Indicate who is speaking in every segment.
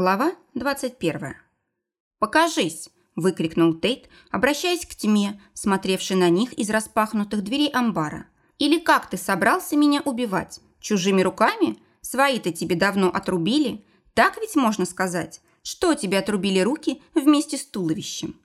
Speaker 1: Глава 21. «Покажись!» – выкрикнул Тейт, обращаясь к тьме, смотревшей на них из распахнутых дверей амбара. «Или как ты собрался меня убивать? Чужими руками? Свои-то тебе давно отрубили? Так ведь можно сказать? Что тебе отрубили руки вместе с туловищем?»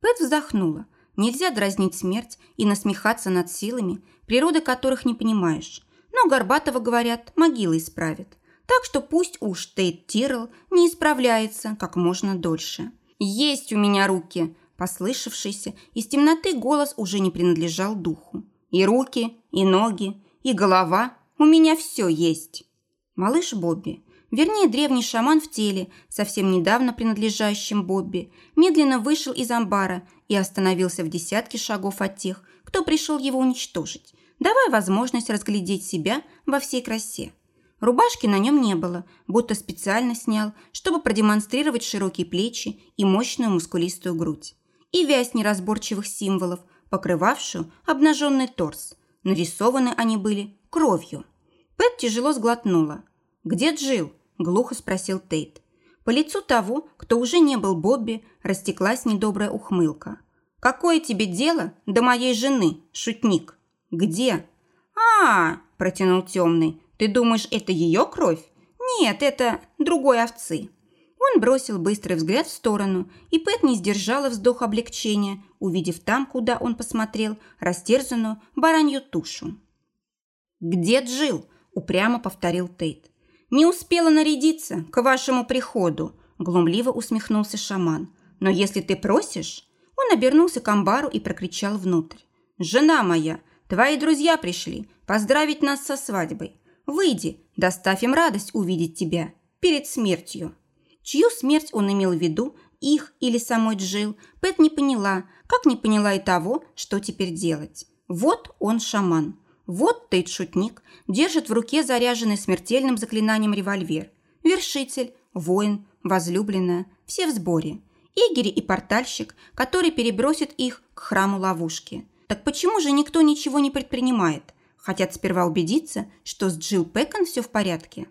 Speaker 1: Пэт вздохнула. Нельзя дразнить смерть и насмехаться над силами, природы которых не понимаешь. Но Горбатого, говорят, могила исправит. Так что пусть уж Тейт Тирл не исправляется как можно дольше. «Есть у меня руки!» Послышавшийся из темноты голос уже не принадлежал духу. «И руки, и ноги, и голова. У меня все есть!» Малыш Бобби, вернее древний шаман в теле, совсем недавно принадлежащим Бобби, медленно вышел из амбара и остановился в десятке шагов от тех, кто пришел его уничтожить, давая возможность разглядеть себя во всей красе. Рубашки на нем не было, будто специально снял, чтобы продемонстрировать широкие плечи и мощную мускулистую грудь. И вязь неразборчивых символов, покрывавшую обнаженный торс. Нарисованы они были кровью. Пэт тяжело сглотнула. «Где Джилл?» – глухо спросил Тейт. По лицу того, кто уже не был Бобби, растеклась недобрая ухмылка. «Какое тебе дело до моей жены, шутник?» «Где?» «А-а-а!» – протянул темный. Ты думаешь, это ее кровь? Нет, это другой овцы. Он бросил быстрый взгляд в сторону, и Пэт не сдержала вздох облегчения, увидев там, куда он посмотрел, растерзанную баранью тушу. «Где Джил? упрямо повторил Тейт. «Не успела нарядиться к вашему приходу», – глумливо усмехнулся шаман. «Но если ты просишь...» Он обернулся к амбару и прокричал внутрь. «Жена моя, твои друзья пришли поздравить нас со свадьбой. Выйди, доставь им радость увидеть тебя перед смертью». Чью смерть он имел в виду, их или самой Джил, Пэт не поняла, как не поняла и того, что теперь делать. Вот он шаман. Вот Тейт шутник, держит в руке заряженный смертельным заклинанием револьвер. Вершитель, воин, возлюбленная, все в сборе. Игери и портальщик, который перебросит их к храму ловушки. Так почему же никто ничего не предпринимает? Хотят сперва убедиться, что с Джилл Пэкон все в порядке.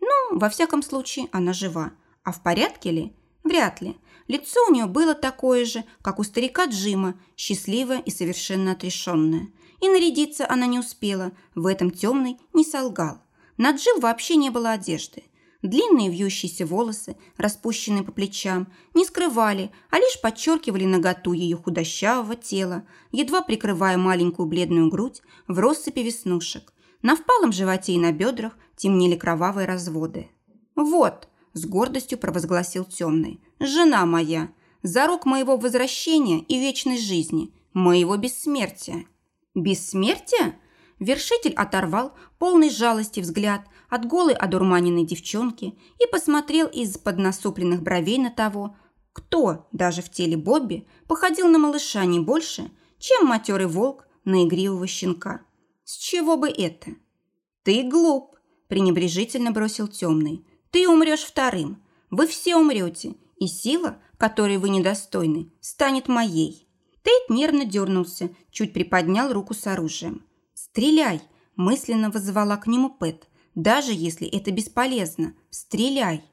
Speaker 1: Ну, во всяком случае, она жива. А в порядке ли? Вряд ли. Лицо у нее было такое же, как у старика Джима, счастливое и совершенно отрешенное. И нарядиться она не успела, в этом темный не солгал. На Джилл вообще не было одежды. Длинные вьющиеся волосы, распущенные по плечам, не скрывали, а лишь подчеркивали наготу ее худощавого тела, едва прикрывая маленькую бледную грудь в россыпи веснушек. На впалом животе и на бедрах темнели кровавые разводы. «Вот», – с гордостью провозгласил темный, – «жена моя, зарок моего возвращения и вечной жизни, моего бессмертия». «Бессмертия?» Вершитель оторвал полный жалости взгляд от голой одурманенной девчонки и посмотрел из-под насупленных бровей на того, кто, даже в теле Бобби, походил на малыша не больше, чем матерый волк на игривого щенка. С чего бы это? «Ты глуп», – пренебрежительно бросил темный. «Ты умрешь вторым. Вы все умрете, и сила, которой вы недостойны, станет моей». Тейт нервно дернулся, чуть приподнял руку с оружием. «Стреляй!» – мысленно вызывала к нему Пэт. «Даже если это бесполезно, стреляй!»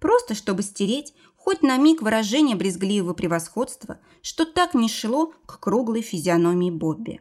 Speaker 1: Просто чтобы стереть хоть на миг выражение брезгливого превосходства, что так не шло к круглой физиономии Бобби.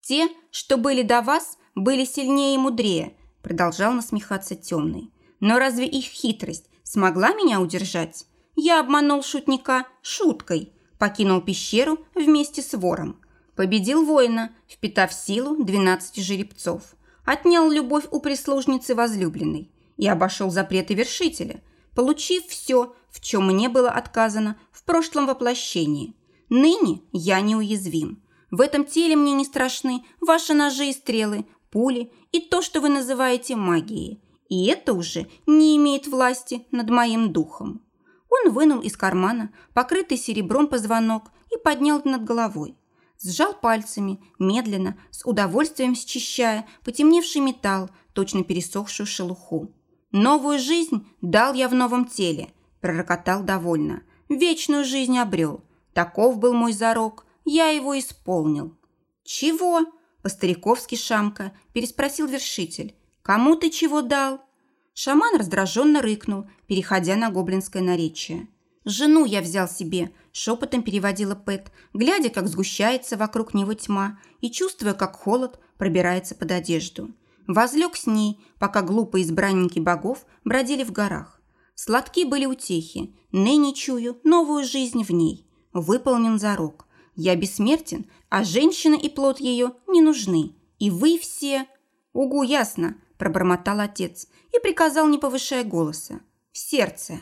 Speaker 1: «Те, что были до вас, были сильнее и мудрее», – продолжал насмехаться темный. «Но разве их хитрость смогла меня удержать? Я обманул шутника шуткой, покинул пещеру вместе с вором, Победил воина, впитав силу двенадцати жеребцов. Отнял любовь у прислужницы возлюбленной и обошел запреты вершителя, получив все, в чем мне было отказано в прошлом воплощении. Ныне я неуязвим. В этом теле мне не страшны ваши ножи и стрелы, пули и то, что вы называете магией. И это уже не имеет власти над моим духом. Он вынул из кармана покрытый серебром позвонок и поднял над головой сжал пальцами, медленно, с удовольствием счищая потемневший металл, точно пересохшую шелуху. «Новую жизнь дал я в новом теле», – пророкотал довольно. «Вечную жизнь обрел. Таков был мой зарок, я его исполнил». «Чего?» – по-стариковски Шамка переспросил вершитель. «Кому ты чего дал?» Шаман раздраженно рыкнул, переходя на гоблинское наречие. «Жену я взял себе», – шепотом переводила Пэт, глядя, как сгущается вокруг него тьма и чувствуя, как холод пробирается под одежду. Возлег с ней, пока глупые избранники богов бродили в горах. Сладки были утехи, ныне чую новую жизнь в ней. Выполнен зарок. Я бессмертен, а женщина и плод ее не нужны. И вы все... «Угу, ясно», – пробормотал отец и приказал, не повышая голоса. «В сердце».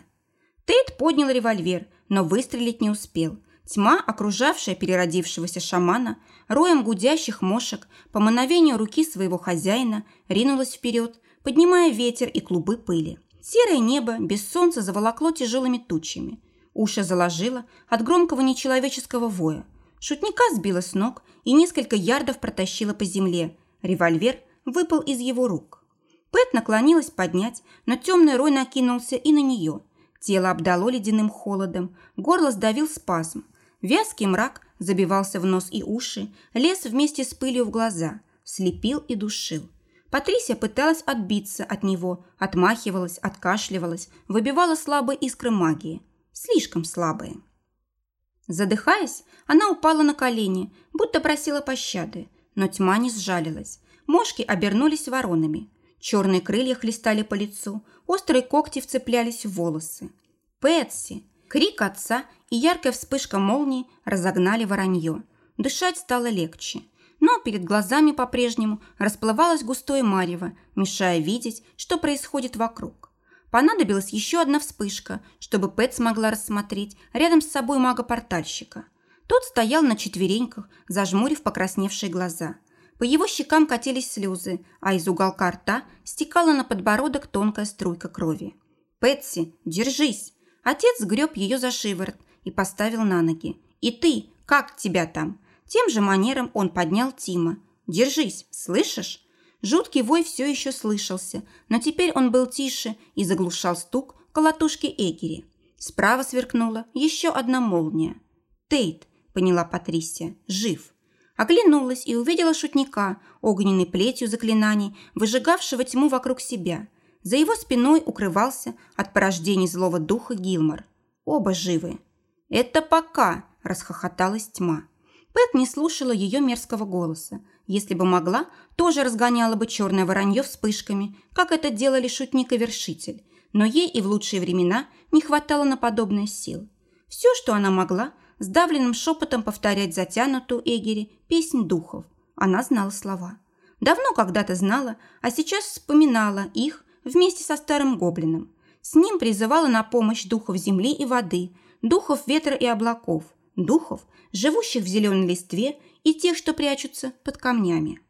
Speaker 1: Тейт поднял револьвер, но выстрелить не успел. Тьма, окружавшая переродившегося шамана, роем гудящих мошек, по мановению руки своего хозяина, ринулась вперед, поднимая ветер и клубы пыли. Серое небо без солнца заволокло тяжелыми тучами. Уши заложило от громкого нечеловеческого воя. Шутника сбило с ног и несколько ярдов протащило по земле. Револьвер выпал из его рук. Пэт наклонилась поднять, но темный рой накинулся и на нее – Тело обдало ледяным холодом, горло сдавил спазм. Вязкий мрак забивался в нос и уши, лез вместе с пылью в глаза, слепил и душил. Патрисия пыталась отбиться от него, отмахивалась, откашливалась, выбивала слабые искры магии. Слишком слабые. Задыхаясь, она упала на колени, будто просила пощады, но тьма не сжалилась. Мошки обернулись воронами. Черные крылья хлестали по лицу, острые когти вцеплялись в волосы. «Пэтси!» Крик отца и яркая вспышка молнии разогнали воронье. Дышать стало легче. Но перед глазами по-прежнему расплывалось густое марево, мешая видеть, что происходит вокруг. Понадобилась еще одна вспышка, чтобы Пэт смогла рассмотреть рядом с собой мага-портальщика. Тот стоял на четвереньках, зажмурив покрасневшие глаза – по его щекам катились слезы, а из уголка рта стекала на подбородок тонкая струйка крови. «Пэтси, держись!» Отец сгреб ее за шиворот и поставил на ноги. «И ты, как тебя там?» Тем же манером он поднял Тима. «Держись, слышишь?» Жуткий вой все еще слышался, но теперь он был тише и заглушал стук колотушки Эгери. Справа сверкнула еще одна молния. «Тейт», — поняла Патрисия, — «жив». Оглянулась и увидела шутника, огненной плетью заклинаний, выжигавшего тьму вокруг себя. За его спиной укрывался от порождений злого духа Гилмор. Оба живы. «Это пока!» – расхохоталась тьма. Пэт не слушала ее мерзкого голоса. Если бы могла, тоже разгоняла бы черное воронье вспышками, как это делали шутник и вершитель. Но ей и в лучшие времена не хватало на подобное сил. Все, что она могла, сдавленным шепотом повторять затянутую Эгери песнь духов. Она знала слова. Давно когда-то знала, а сейчас вспоминала их вместе со старым гоблином. С ним призывала на помощь духов земли и воды, духов ветра и облаков, духов, живущих в зеленой листве и тех, что прячутся под камнями.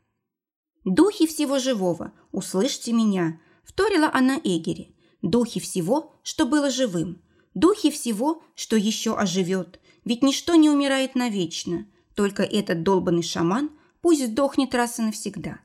Speaker 1: «Духи всего живого, услышьте меня!» – вторила она Эгери. «Духи всего, что было живым, духи всего, что еще оживет, ведь ничто не умирает навечно, только этот долбанный шаман пусть сдохнет раз и навсегда.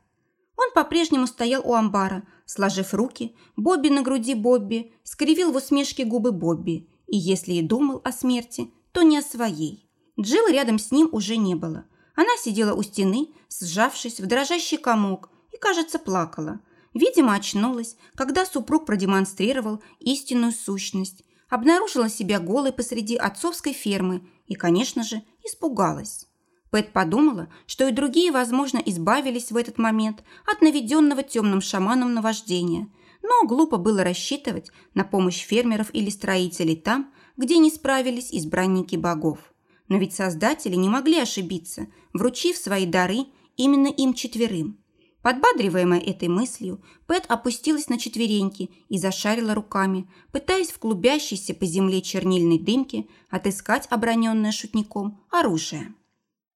Speaker 1: Он по-прежнему стоял у амбара, сложив руки, Бобби на груди Бобби, скривил в усмешке губы Бобби, и если и думал о смерти, то не о своей. Джилл рядом с ним уже не было. Она сидела у стены, сжавшись в дрожащий комок, и, кажется, плакала. Видимо, очнулась, когда супруг продемонстрировал истинную сущность, обнаружила себя голой посреди отцовской фермы и, конечно же, испугалась. Пэт подумала, что и другие, возможно, избавились в этот момент от наведенного темным шаманом наваждения, но глупо было рассчитывать на помощь фермеров или строителей там, где не справились избранники богов. Но ведь создатели не могли ошибиться, вручив свои дары именно им четверым. Подбадриваемая этой мыслью, Пэт опустилась на четвереньки и зашарила руками, пытаясь в клубящейся по земле чернильной дымке отыскать оброненное шутником оружие.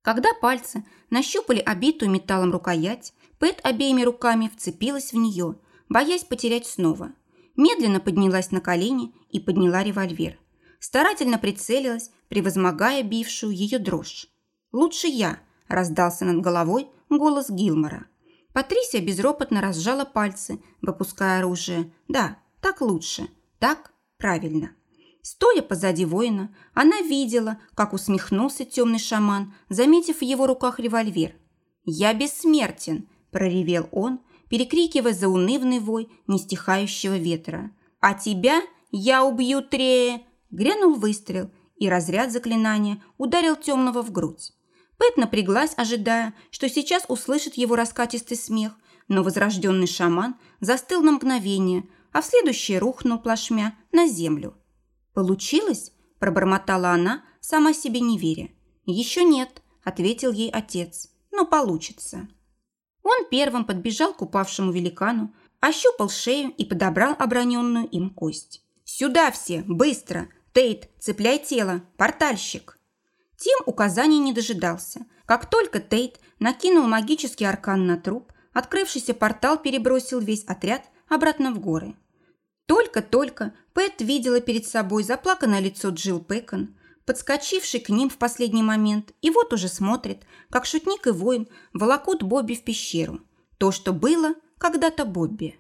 Speaker 1: Когда пальцы нащупали обитую металлом рукоять, Пэт обеими руками вцепилась в нее, боясь потерять снова. Медленно поднялась на колени и подняла револьвер. Старательно прицелилась, превозмогая бившую ее дрожь. «Лучше я», – раздался над головой голос Гилмора. Патрисия безропотно разжала пальцы, выпуская оружие. Да, так лучше. Так правильно. Стоя позади воина, она видела, как усмехнулся темный шаман, заметив в его руках револьвер. «Я бессмертен!» – проревел он, перекрикивая заунывный вой нестихающего ветра. «А тебя я убью, Трея!» Грянул выстрел, и разряд заклинания ударил темного в грудь. Пэт напряглась, ожидая, что сейчас услышит его раскатистый смех, но возрожденный шаман застыл на мгновение, а в следующее рухнул плашмя на землю. «Получилось?» – пробормотала она, сама себе не веря. «Еще нет», – ответил ей отец, – «но получится». Он первым подбежал к упавшему великану, ощупал шею и подобрал оброненную им кость. «Сюда все! Быстро! Тейт, цепляй тело! Портальщик!» Тим указаний не дожидался. Как только Тейт накинул магический аркан на труп, открывшийся портал перебросил весь отряд обратно в горы. Только-только Пэт видела перед собой заплаканное лицо Джилл Пэкон, подскочивший к ним в последний момент, и вот уже смотрит, как шутник и воин волокут Бобби в пещеру. То, что было когда-то Бобби.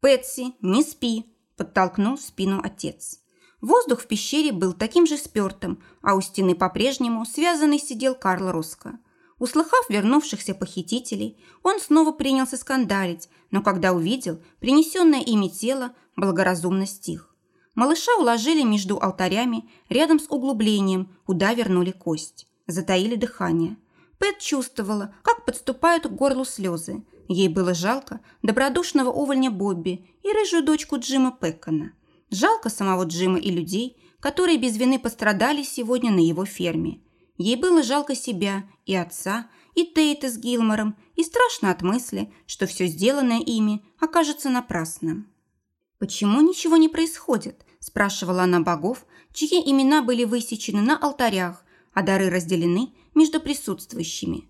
Speaker 1: «Пэтси, не спи!» – подтолкнул спину отец. Воздух в пещере был таким же спертым, а у стены по-прежнему связанный сидел Карл Роско. Услыхав вернувшихся похитителей, он снова принялся скандалить, но когда увидел принесенное ими тело, благоразумно стих. Малыша уложили между алтарями рядом с углублением, куда вернули кость. Затаили дыхание. Пэт чувствовала, как подступают к горлу слезы. Ей было жалко добродушного увольня Бобби и рыжую дочку Джима Пэккона. Жалко самого Джима и людей, которые без вины пострадали сегодня на его ферме. Ей было жалко себя и отца, и Тейта с Гилмором, и страшно от мысли, что все сделанное ими окажется напрасным. «Почему ничего не происходит?» – спрашивала она богов, чьи имена были высечены на алтарях, а дары разделены между присутствующими.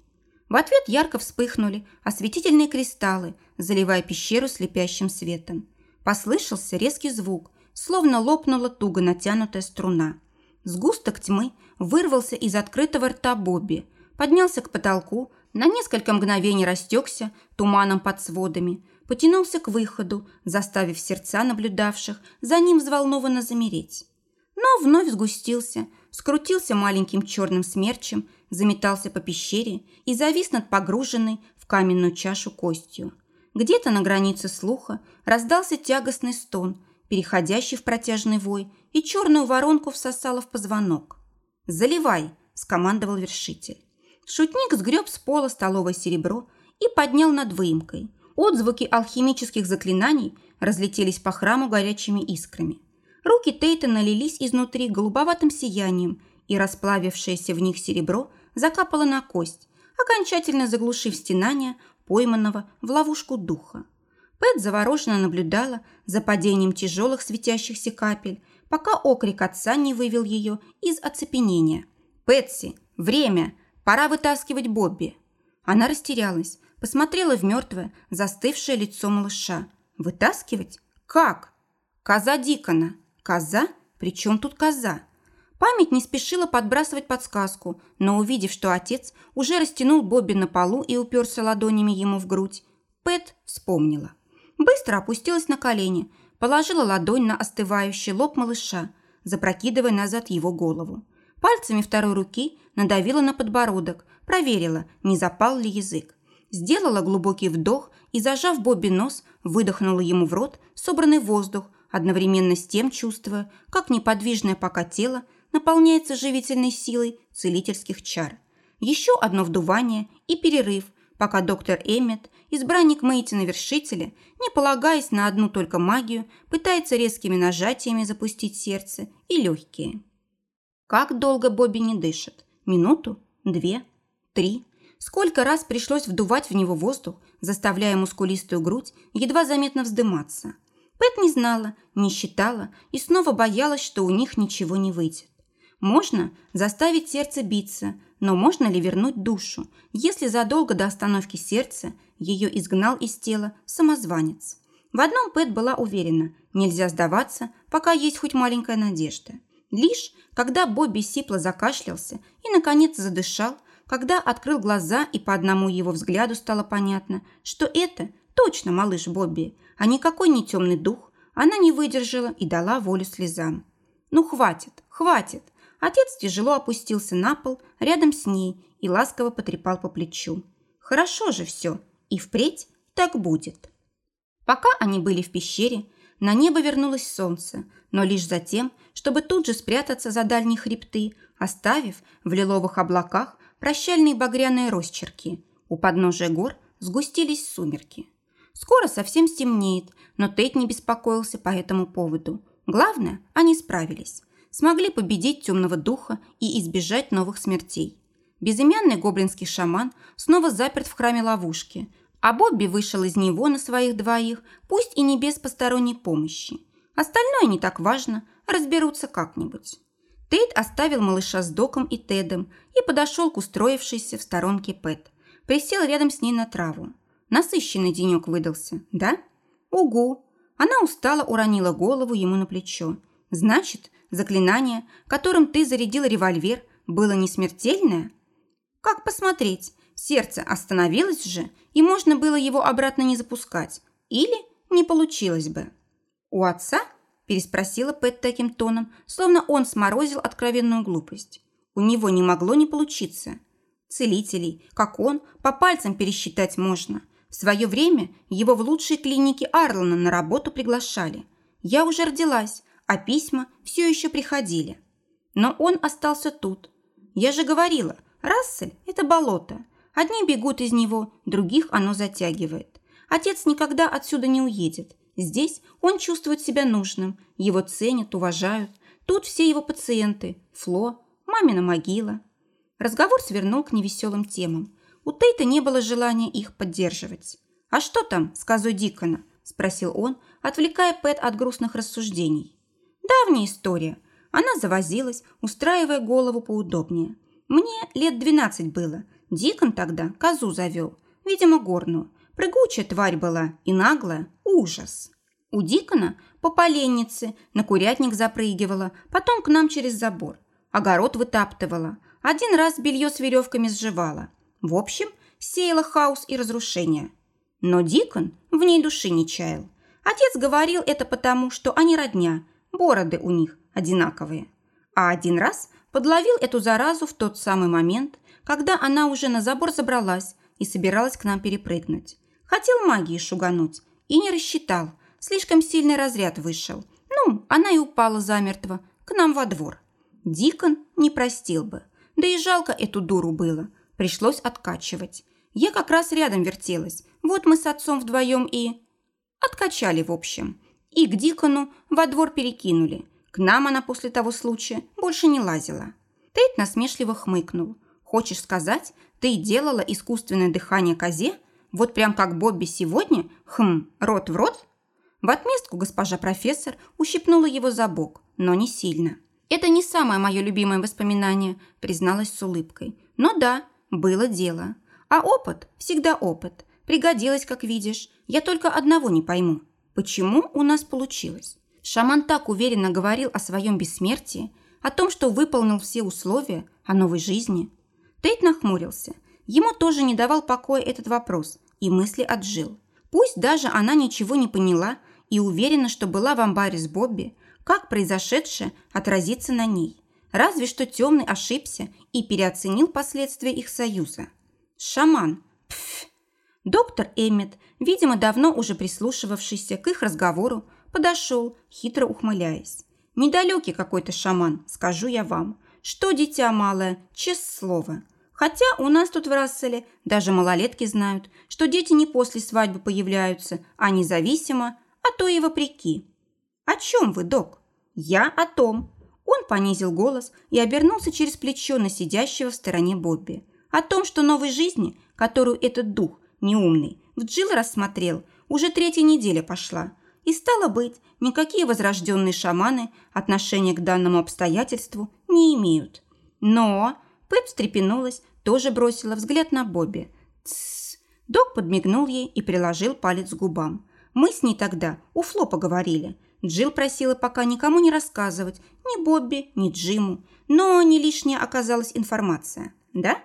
Speaker 1: В ответ ярко вспыхнули осветительные кристаллы, заливая пещеру слепящим светом. Послышался резкий звук, словно лопнула туго натянутая струна. Сгусток тьмы вырвался из открытого рта Бобби, поднялся к потолку, на несколько мгновений растекся туманом под сводами, потянулся к выходу, заставив сердца наблюдавших за ним взволнованно замереть. Но вновь сгустился, скрутился маленьким черным смерчем, заметался по пещере и завис над погруженной в каменную чашу костью. Где-то на границе слуха раздался тягостный стон – переходящий в протяжный вой, и черную воронку всосала в позвонок. «Заливай!» – скомандовал вершитель. Шутник сгреб с пола столовое серебро и поднял над выемкой. Отзвуки алхимических заклинаний разлетелись по храму горячими искрами. Руки Тейта налились изнутри голубоватым сиянием, и расплавившееся в них серебро закапало на кость, окончательно заглушив стенание пойманного в ловушку духа. Пэт завороженно наблюдала за падением тяжелых светящихся капель, пока окрик отца не вывел ее из оцепенения. «Пэтси, время! Пора вытаскивать Бобби!» Она растерялась, посмотрела в мертвое, застывшее лицо малыша. «Вытаскивать? Как?» «Коза Дикона!» «Коза? Причем тут коза?» Память не спешила подбрасывать подсказку, но увидев, что отец уже растянул Бобби на полу и уперся ладонями ему в грудь, Пэт вспомнила. Быстро опустилась на колени, положила ладонь на остывающий лоб малыша, запрокидывая назад его голову. Пальцами второй руки надавила на подбородок, проверила, не запал ли язык. Сделала глубокий вдох и, зажав Бобби нос, выдохнула ему в рот собранный воздух, одновременно с тем чувствуя, как неподвижное пока тело наполняется живительной силой целительских чар. Еще одно вдувание и перерыв, пока доктор Эммет избранник Мейтина-вершителя, не полагаясь на одну только магию, пытается резкими нажатиями запустить сердце и легкие. Как долго Бобби не дышит? Минуту? Две? Три? Сколько раз пришлось вдувать в него воздух, заставляя мускулистую грудь едва заметно вздыматься? Пэт не знала, не считала и снова боялась, что у них ничего не выйдет. Можно заставить сердце биться, но можно ли вернуть душу, если задолго до остановки сердца ее изгнал из тела самозванец? В одном Пэт была уверена, нельзя сдаваться, пока есть хоть маленькая надежда. Лишь когда Бобби сипло закашлялся и, наконец, задышал, когда открыл глаза и по одному его взгляду стало понятно, что это точно малыш Бобби, а никакой не темный дух, она не выдержала и дала волю слезам. «Ну, хватит, хватит!» Отец тяжело опустился на пол рядом с ней и ласково потрепал по плечу. «Хорошо же все, и впредь так будет». Пока они были в пещере, на небо вернулось солнце, но лишь за тем, чтобы тут же спрятаться за дальние хребты, оставив в лиловых облаках прощальные багряные росчерки. У подножия гор сгустились сумерки. Скоро совсем стемнеет, но Тейт не беспокоился по этому поводу. Главное, они справились. Смогли победить темного духа и избежать новых смертей. Безымянный гоблинский шаман снова заперт в храме ловушки, а Бобби вышел из него на своих двоих, пусть и не без посторонней помощи. Остальное не так важно, разберутся как-нибудь. Тейт оставил малыша с Доком и Тедом и подошел к устроившейся в сторонке Пэт. Присел рядом с ней на траву. Насыщенный денек выдался, да? Угу. Она устало уронила голову ему на плечо. Значит, заклинание, которым ты зарядил револьвер, было не смертельное? Как посмотреть? Сердце остановилось же, и можно было его обратно не запускать. Или не получилось бы. У отца? Переспросила Пэт таким тоном, словно он сморозил откровенную глупость. У него не могло не получиться. Целителей, как он, по пальцам пересчитать можно – в свое время его в лучшие клиники Арлана на работу приглашали. Я уже родилась, а письма все еще приходили. Но он остался тут. Я же говорила, Рассель – это болото. Одни бегут из него, других оно затягивает. Отец никогда отсюда не уедет. Здесь он чувствует себя нужным, его ценят, уважают. Тут все его пациенты – Фло, мамина могила. Разговор свернул к невеселым темам – у Тейта не было желания их поддерживать. «А что там с козой Дикона?» – спросил он, отвлекая Пэт от грустных рассуждений. «Давняя история. Она завозилась, устраивая голову поудобнее. Мне лет двенадцать было. Дикон тогда козу завел, видимо, горную. Прыгучая тварь была и наглая. Ужас!» У Дикона по поленнице на курятник запрыгивала, потом к нам через забор. Огород вытаптывала. Один раз белье с веревками сживала – в общем, сеяла хаос и разрушение. Но Дикон в ней души не чаял. Отец говорил это потому, что они родня, бороды у них одинаковые. А один раз подловил эту заразу в тот самый момент, когда она уже на забор забралась и собиралась к нам перепрыгнуть. Хотел магии шугануть и не рассчитал. Слишком сильный разряд вышел. Ну, она и упала замертво к нам во двор. Дикон не простил бы. Да и жалко эту дуру было – Пришлось откачивать. Я как раз рядом вертелась. Вот мы с отцом вдвоем и... Откачали, в общем. И к Дикону во двор перекинули. К нам она после того случая больше не лазила. Тейт насмешливо хмыкнул. «Хочешь сказать, ты делала искусственное дыхание козе? Вот прям как Бобби сегодня? Хм, рот в рот?» В отместку госпожа профессор ущипнула его за бок, но не сильно. «Это не самое мое любимое воспоминание», призналась с улыбкой. «Но да, было дело. А опыт всегда опыт. Пригодилось, как видишь. Я только одного не пойму. Почему у нас получилось? Шаман так уверенно говорил о своем бессмертии, о том, что выполнил все условия, о новой жизни. Тейт нахмурился. Ему тоже не давал покоя этот вопрос, и мысли отжил. Пусть даже она ничего не поняла и уверена, что была в амбаре с Бобби, как произошедшее отразится на ней. Разве что темный ошибся и переоценил последствия их союза. Шаман. Доктор Эммет, видимо, давно уже прислушивавшийся к их разговору, подошел, хитро ухмыляясь. Недалекий какой-то шаман, скажу я вам. Что, дитя малое, честное слово. Хотя у нас тут в Расселе даже малолетки знают, что дети не после свадьбы появляются, а независимо, а то и вопреки. О чем вы, док? Я о том, он понизил голос и обернулся через плечо на сидящего в стороне Бобби. О том, что новой жизни, которую этот дух, неумный, в Джилл рассмотрел, уже третья неделя пошла. И стало быть, никакие возрожденные шаманы отношения к данному обстоятельству не имеют. Но Пэт встрепенулась, тоже бросила взгляд на Бобби. «Тссс!» Док подмигнул ей и приложил палец к губам. «Мы с ней тогда у Фло поговорили. Джилл просила пока никому не рассказывать, ни Бобби, ни Джиму, но не лишняя оказалась информация, да?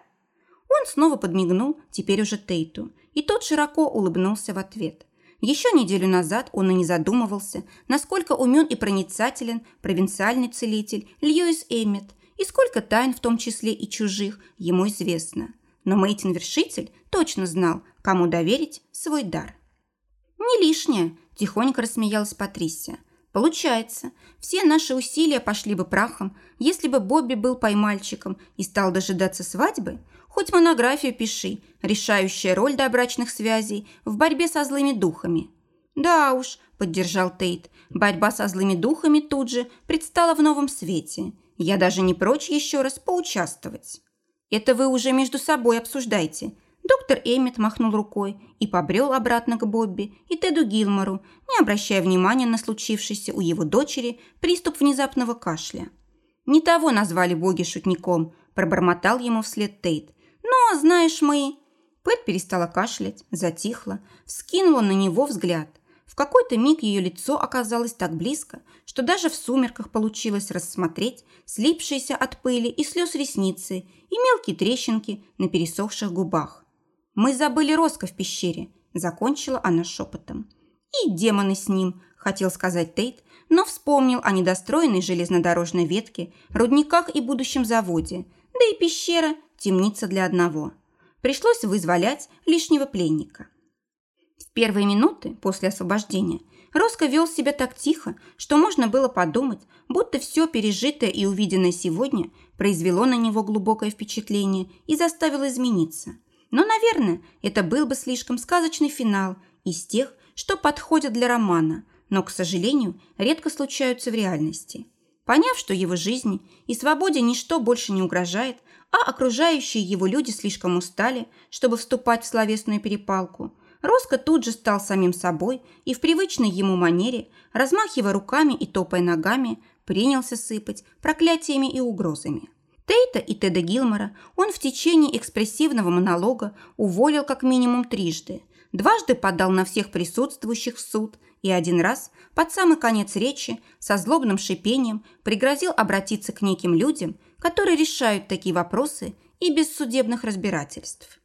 Speaker 1: Он снова подмигнул, теперь уже Тейту, и тот широко улыбнулся в ответ. Еще неделю назад он и не задумывался, насколько умен и проницателен провинциальный целитель Льюис Эммет, и сколько тайн, в том числе и чужих, ему известно. Но Мейтин-вершитель точно знал, кому доверить свой дар. «Не лишнее», – тихонько рассмеялась Патрисия. «Получается, все наши усилия пошли бы прахом, если бы Бобби был поймальчиком и стал дожидаться свадьбы, хоть монографию пиши, решающая роль добрачных связей в борьбе со злыми духами». «Да уж», – поддержал Тейт, – борьба со злыми духами тут же предстала в новом свете. Я даже не прочь еще раз поучаствовать. Это вы уже между собой обсуждайте. Доктор Эммет махнул рукой и побрел обратно к Бобби и Теду Гилмору, не обращая внимания на случившийся у его дочери приступ внезапного кашля. «Не того назвали боги шутником», – пробормотал ему вслед Тейт. «Но, знаешь, мы...» Пэт перестала кашлять, затихла, вскинула на него взгляд. В какой-то миг ее лицо оказалось так близко, что даже в сумерках получилось рассмотреть слипшиеся от пыли и слез ресницы и мелкие трещинки на пересохших губах. «Мы забыли Роско в пещере», – закончила она шепотом. «И демоны с ним», – хотел сказать Тейт, но вспомнил о недостроенной железнодорожной ветке, рудниках и будущем заводе, да и пещера – темница для одного. Пришлось вызволять лишнего пленника. В первые минуты после освобождения Роско вел себя так тихо, что можно было подумать, будто все пережитое и увиденное сегодня произвело на него глубокое впечатление и заставило измениться. Но, наверное, это был бы слишком сказочный финал из тех, что подходят для романа, но, к сожалению, редко случаются в реальности. Поняв, что его жизни и свободе ничто больше не угрожает, а окружающие его люди слишком устали, чтобы вступать в словесную перепалку – Роско тут же стал самим собой и в привычной ему манере, размахивая руками и топая ногами, принялся сыпать проклятиями и угрозами. Тейта и Теда Гилмора он в течение экспрессивного монолога уволил как минимум трижды, дважды подал на всех присутствующих в суд и один раз, под самый конец речи, со злобным шипением пригрозил обратиться к неким людям, которые решают такие вопросы и без судебных разбирательств.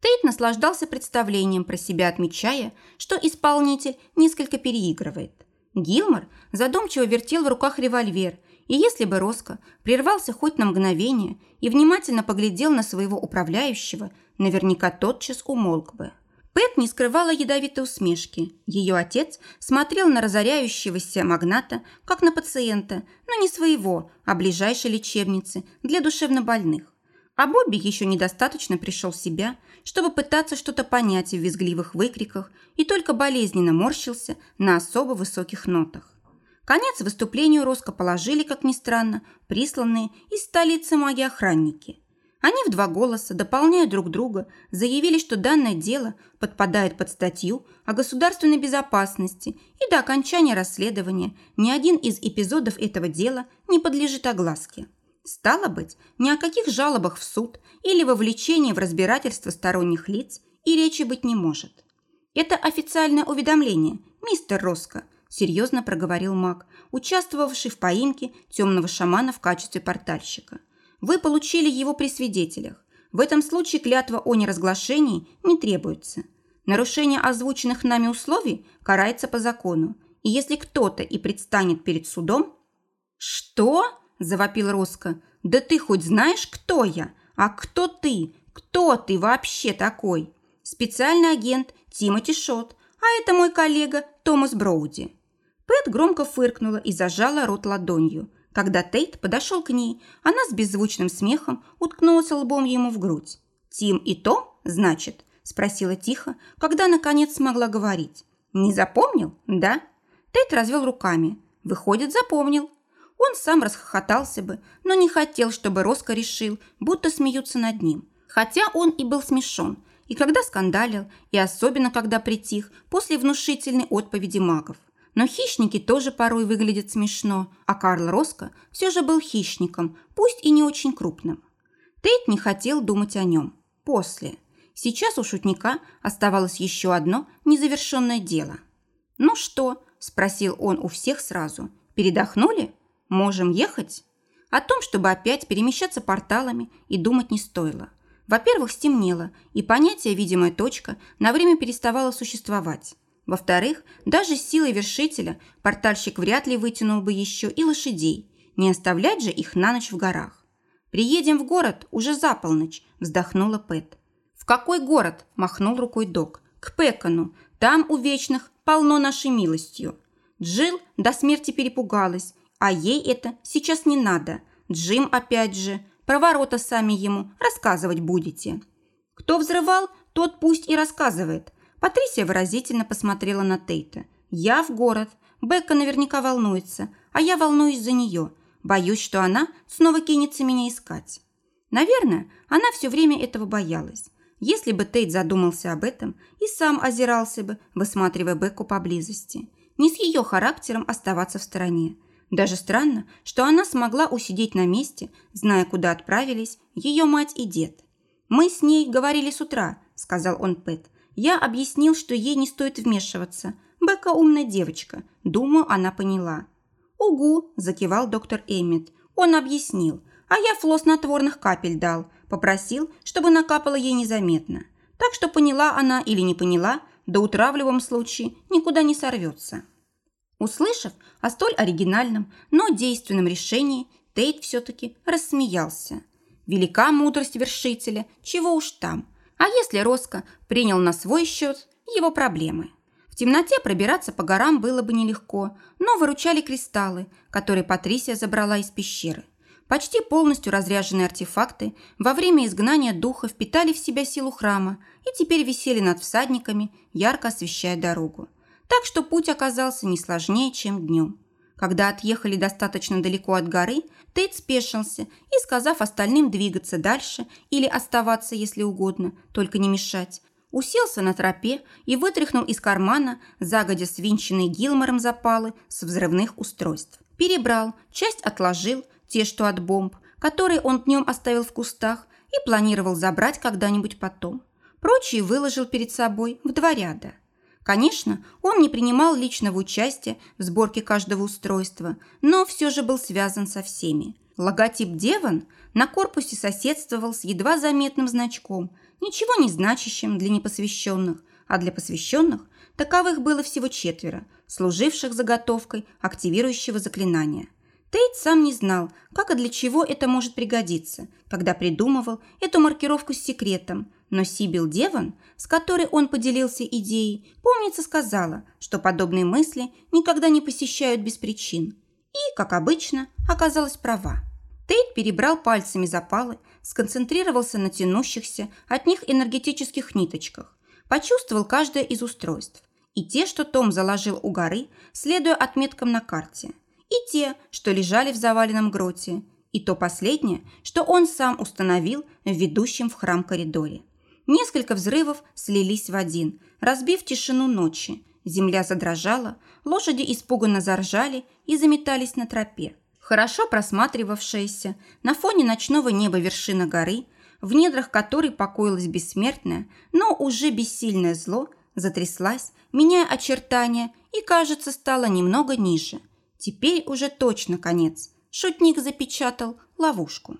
Speaker 1: Тейт наслаждался представлением про себя, отмечая, что исполнитель несколько переигрывает. Гилмор задумчиво вертел в руках револьвер, и если бы Роско прервался хоть на мгновение и внимательно поглядел на своего управляющего, наверняка тотчас умолк бы. Пэт не скрывала ядовитой усмешки. Ее отец смотрел на разоряющегося магната, как на пациента, но не своего, а ближайшей лечебницы для душевнобольных. А Бобби еще недостаточно пришел в себя, чтобы пытаться что-то понять в визгливых выкриках и только болезненно морщился на особо высоких нотах. Конец выступлению Роско положили, как ни странно, присланные из столицы маги-охранники. Они в два голоса, дополняя друг друга, заявили, что данное дело подпадает под статью о государственной безопасности и до окончания расследования ни один из эпизодов этого дела не подлежит огласке. Стало быть, ни о каких жалобах в суд или вовлечении в разбирательство сторонних лиц и речи быть не может. Это официальное уведомление, мистер Роско, серьезно проговорил маг, участвовавший в поимке темного шамана в качестве портальщика. Вы получили его при свидетелях. В этом случае клятва о неразглашении не требуется. Нарушение озвученных нами условий карается по закону. И если кто-то и предстанет перед судом... Что? – завопил Роско. «Да ты хоть знаешь, кто я? А кто ты? Кто ты вообще такой?» «Специальный агент Тимоти Шот, а это мой коллега Томас Броуди». Пэт громко фыркнула и зажала рот ладонью. Когда Тейт подошел к ней, она с беззвучным смехом уткнулась лбом ему в грудь. «Тим и Том, значит?» – спросила тихо, когда наконец смогла говорить. «Не запомнил, да?» Тейт развел руками. «Выходит, запомнил. Он сам расхохотался бы, но не хотел, чтобы Роско решил, будто смеются над ним. Хотя он и был смешон, и когда скандалил, и особенно когда притих после внушительной отповеди магов. Но хищники тоже порой выглядят смешно, а Карл Роско все же был хищником, пусть и не очень крупным. Тейт не хотел думать о нем. После. Сейчас у шутника оставалось еще одно незавершенное дело. «Ну что?» – спросил он у всех сразу. «Передохнули?» Можем ехать? О том, чтобы опять перемещаться порталами, и думать не стоило. Во-первых, стемнело, и понятие «видимая точка» на время переставало существовать. Во-вторых, даже с силой вершителя портальщик вряд ли вытянул бы еще и лошадей, не оставлять же их на ночь в горах. «Приедем в город уже за полночь», – вздохнула Пэт. «В какой город?» – махнул рукой док. «К Пекану. Там у вечных полно нашей милостью. Джилл до смерти перепугалась, а ей это сейчас не надо. Джим опять же, про ворота сами ему рассказывать будете. Кто взрывал, тот пусть и рассказывает. Патрисия выразительно посмотрела на Тейта. Я в город. Бекка наверняка волнуется, а я волнуюсь за нее. Боюсь, что она снова кинется меня искать. Наверное, она все время этого боялась. Если бы Тейт задумался об этом и сам озирался бы, высматривая Бекку поблизости. Не с ее характером оставаться в стороне. Даже странно, что она смогла усидеть на месте, зная, куда отправились ее мать и дед. «Мы с ней говорили с утра», – сказал он Пэт. «Я объяснил, что ей не стоит вмешиваться. Бекка умная девочка. Думаю, она поняла». «Угу», – закивал доктор Эммет. «Он объяснил. А я флос снотворных капель дал. Попросил, чтобы накапало ей незаметно. Так что поняла она или не поняла, до утра в любом случае никуда не сорвется». Услышав о столь оригинальном, но действенном решении, Тейт все-таки рассмеялся. Велика мудрость вершителя, чего уж там. А если Роско принял на свой счет его проблемы? В темноте пробираться по горам было бы нелегко, но выручали кристаллы, которые Патрисия забрала из пещеры. Почти полностью разряженные артефакты во время изгнания духа впитали в себя силу храма и теперь висели над всадниками, ярко освещая дорогу так что путь оказался не сложнее, чем днем. Когда отъехали достаточно далеко от горы, Тейт спешился и, сказав остальным двигаться дальше или оставаться, если угодно, только не мешать, уселся на тропе и вытряхнул из кармана загодя свинченные Гилмором запалы с взрывных устройств. Перебрал, часть отложил, те, что от бомб, которые он днем оставил в кустах и планировал забрать когда-нибудь потом. Прочие выложил перед собой в два ряда – Конечно, он не принимал личного участия в сборке каждого устройства, но все же был связан со всеми. Логотип «Деван» на корпусе соседствовал с едва заметным значком, ничего не значащим для непосвященных, а для посвященных таковых было всего четверо, служивших заготовкой активирующего заклинания. Тейт сам не знал, как и для чего это может пригодиться, когда придумывал эту маркировку с секретом – но Сибил Деван, с которой он поделился идеей, помнится, сказала, что подобные мысли никогда не посещают без причин. И, как обычно, оказалась права. Тейт перебрал пальцами запалы, сконцентрировался на тянущихся от них энергетических ниточках, почувствовал каждое из устройств. И те, что Том заложил у горы, следуя отметкам на карте. И те, что лежали в заваленном гроте. И то последнее, что он сам установил в ведущем в храм коридоре. Несколько взрывов слились в один, разбив тишину ночи. Земля задрожала, лошади испуганно заржали и заметались на тропе. Хорошо просматривавшаяся на фоне ночного неба вершина горы, в недрах которой покоилось бессмертное, но уже бессильное зло, затряслась, меняя очертания и, кажется, стала немного ниже. Теперь уже точно конец. Шутник запечатал ловушку.